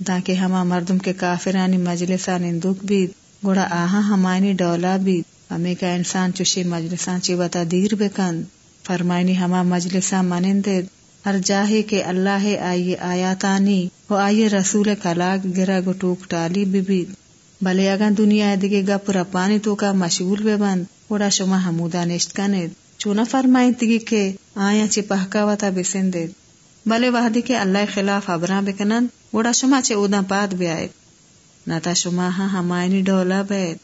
A: تاکہ ہما مردم کے کافرانی مجلسا نندوک بیت گوڑا آہا ہمانی ڈولا بیت ہمیں کا انسان چوشی مجلسان چی وطا دیر بکن فرمائنی ہما مجلسا منندید ہر جاہے کے اللہ آئیے آیاتانی۔ و آئیے رسول کلاگ گرا گو ٹوک ٹالی بی بلے اگا دنیا دگے گا پورا پانی تو کا مشغول بے بند. اڑا شما حمودا نشت کنید. چونا فرمائن تگی کے آیا چی پہکا پہکاوتا بسندید بلے وحدی کے اللہ خلاف ابران بکنن اڑا شما چے اودا پاد بیائید نتا شما ہاں ہمائنی ڈولا بید.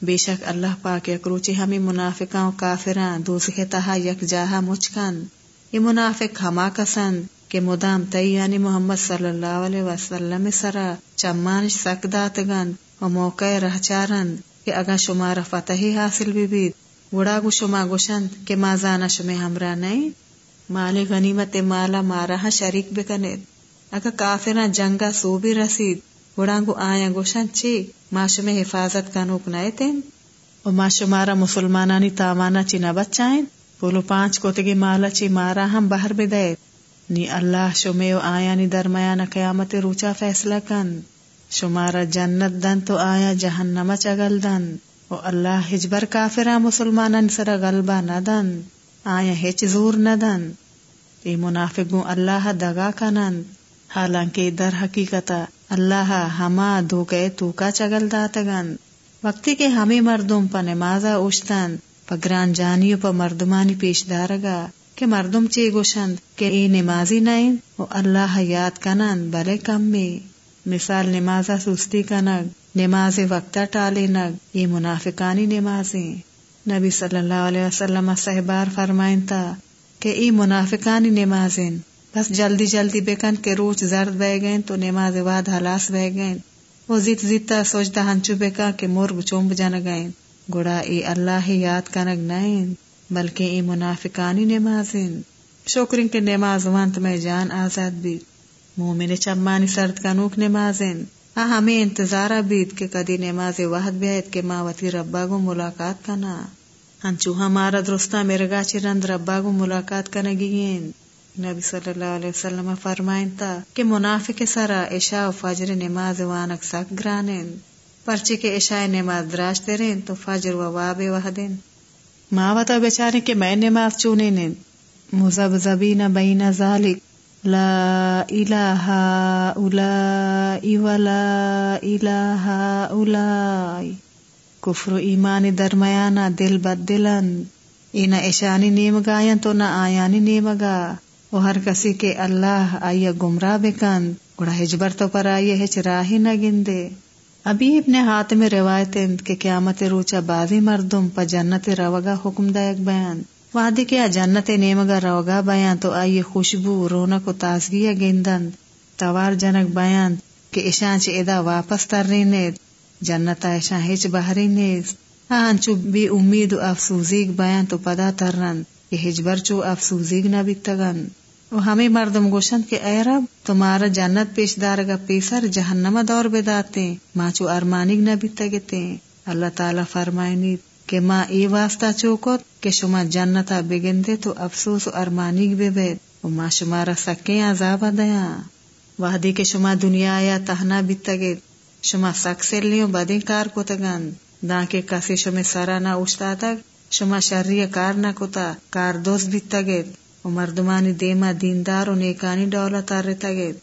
A: بے شک اللہ پاک یکروچی ہمیں منافقاں و کافراں. دوسرے تہا یک جاہا مچکن یہ منافق ہما کسند کہ مدام تیانی محمد صلی اللہ علیہ وسلم سرا چمانش سک داتگن و موقع رہ چارن کہ اگا شمار فتحی حاصل بھی بید۔ وڑا گو شما گوشند کہ ما زانا شمی ہمرا نہیں مال غنیمت مالا مارا شریک بکنید۔ اگا کافران جنگا سو بھی رسید۔ وڑا گو آیا گوشند چی ما شمی حفاظت کا نوک نائے تین۔ و ما شمارا مسلمانانی تامانا چی نبت چائیں بولو پانچ کوتگی مالا چی مارا ہم باہر بدے نی اللہ شمی و آیا نی درمیان قیامت روچا فیصلہ کن۔ شمارا جنت دن تو آیا جہنم چگل دن۔ و اللہ ہجبر کافرا مسلمان سر غلبہ نہ دن۔ آیا ہچ زور نہ دن۔ ای منافقوں اللہ دگا کنن حالانکہ در حقیقت اللہ ہما دو گئے تو کا چگل داتگن وقتی کے ہمیں مردم پا نمازا اوشتن۔ پگران جانی پا مردمانی پیش دارگا۔ کہ مردم چی گوشند کہ ای نمازی نائن و اللہ یاد کنن بلے کم میں۔ مثال نمازا سستی کنگ نماز وقتا ٹالے نگ، یہ منافقانی نمازیں۔ نبی صلی اللہ علیہ وسلم صحبار فرمائن تا کہ ای منافقانی نمازیں، بس جلدی جلدی بکن کے روچ زرد بہ گئیں تو نماز واد حلاس بہ گئیں۔ وہ زیت زیتا سوچتا ہنچو بکا کہ مرگ چومب جن گئیں۔ گڑا ای اللہ یاد کنگ نائن بلکہ ای منافقانی نمازین شکرین کے نماز وانت میں جان آزاد بھی۔ مومن چمانی سرد کنوک نمازین۔ آ ہمیں انتظارہ بیت کہ کدی نماز وحد بیت کے ماوتی ربا گو ملاقات کنا۔ ہنچو ہمارا درستہ مرگا چرند ربا گو ملاقات کنگین نبی صلی اللہ علیہ وسلم فرمائن تا کہ منافق سرا عشاء و فجر نماز وانک سک گرانین۔ پرچی کے عشاء نماز دراش رین تو فجر و واب وحدین۔ ماں وطا بیچارے کہ میں نماز چونے نین مزبزبین بین ذالک۔ لا الہ اولائی ولا الہ اولائی کفر و ایمان درمیانا دل بد دلن. اینا اشانی نیم گاین تو نہ آیانی نیم گا وہ ہر کسی کے اللہ آئیے گمراہ بکن. گڑا ہجبر تو پر آئیے ہچ راہی نہ گندے. ابھی ابن ہاتھ میں روایت کہ قیامت روچا بازی مردم پا جنت روگا حکم دائک بیان. وادی کیا جنت نیمگا روگا بیان تو آئیے خوشبو رونق و تازگی گندند توار جنک بیان کہ اشان چی ادا واپس تر رینید جنتا اشان ہیچ بہری نیز آن چو بی امید و افسوزیگ بیان تو پدا ترن کہ ہجبر چو افسوزیگ نہ بیتگن وہ ہمیں مردم گوشن کے اے رب تمہارا جنت پیش دارگا پیسر جہنم دور بے داتے ماں چو ارمانگ نہ بھی تگتے اللہ تعالی فرمائنی کہ ماں ای واسطہ چوکت کہ شما جنتا بگندے تو افسوس و ارمانگ بے بید و ماں شمارا سکیں عذاب دیا۔ وحدی کے شما دنیا یا تہنا بھی تگت شما سک سلیوں بدی کار کتگن دا کے کسی شما سرا نہ اوشتا تک شما شرری کار نہ کتا۔ کار دوست بھی تگید و مردمانی دیما دیندار و نیکانی ڈولا تار تگید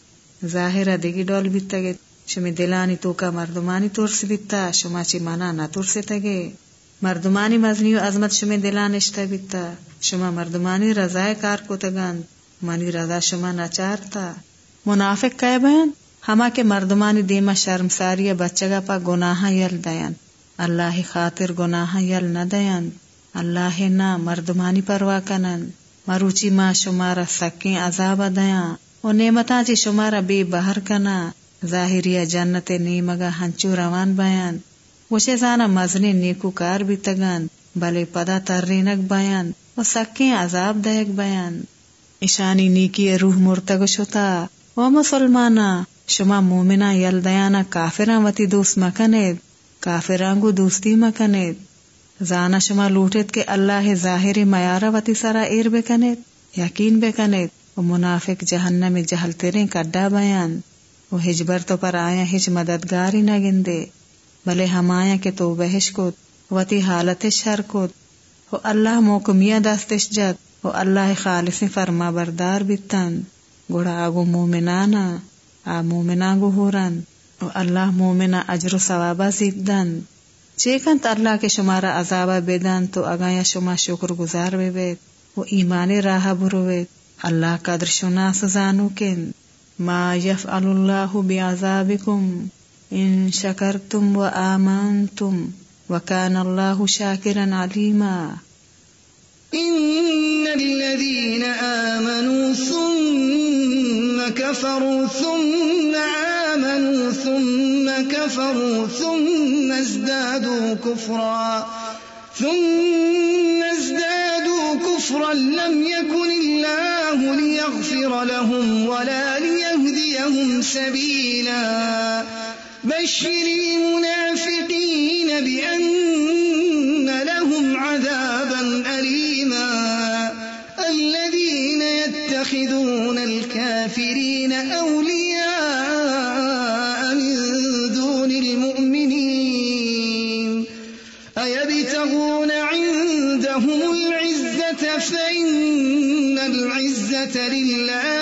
A: ظاہرہ دیگی ڈول بھی تگید شما دلانی تو کا مردمانی ترس بیتا۔ شما چی منا نہ ترسے تگے۔ مردمانی مزنی و عظمت شما دلان اشتا بیتا. شما مردمانی رضای کار کتگن منی رضا شما نچارتا منافق کہے بہن ہما کے مردمانی دیما شرم ساری بچگا پا گناہ یل دین اللہ خاطر گناہ یل نہ دین اللہ نہ مردمانی پروا کنن. مروچی ما شمارا سکیں عذاب دیا و نعمتاں چی شمارا بے بہر کنا. ظاہری جنت نیمگا ہنچو روان بیان. وشے زانا مزنی نیکو کار بھی تگن بلے پدا ترینک بیان، و سکیں عذاب دہک بیان۔ ایشانی نیکی روح مرتگ شتا، و مسلمانا، شما مومنا یل دیانا کافران وتی دوست مکنید کافران گو دوستی مکنید۔ زانا شما لوٹت کے اللہ ظاہر میارا وتی سرا ایر بکنید، یقین بکنید، و منافق جہنم جہل تیریں کڈا بیان۔ وہ ہجبر تو پر آیا ہج مددگاری نہ گندے بلے ہم کہ تو بحش کو، وتی حالت شر کو۔ وہ اللہ موکمیا دستش جت وہ اللہ خالص فرما بردار بیتن گوڑا آگو مومنانا، آ مومنا گو ہورن۔ و اللہ مومنا اجر و ثوابا زیدن۔ چیکن اللہ کے شمارا عذابا بیدن، تو اگایا شما شکر گزار بے بیت وہ ایمان راہ برویت اللہ قدر شناس زانو کن۔ ما يفعل الله بعذابكم إن شكرتم وآمنتم وكان الله شاكرا عليما.
B: إن الذين آمنوا ثم كفروا ثم آمنوا ثم كفروا ثم ازدادوا كفرا. ثم ازدادوا كفرا لم يكن الله ليغفر لهم ولا ليهديهم سبيلا. بشر المنافقين بأن لهم عذابا أليما. الذين يتخذون الكافرين أولياء من دون المؤمنين. أيبتغون عندهم العزة؟ فإن العزة لله.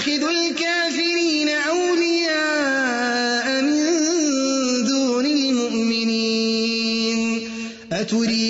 B: تتخذوا الكافرين أولياء من دون المؤمنين. أتريدون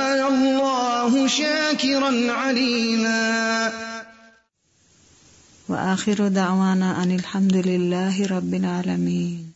B: شاكرا عليما.
A: وآخر دعوانا أن الحمد لله رب العالمين.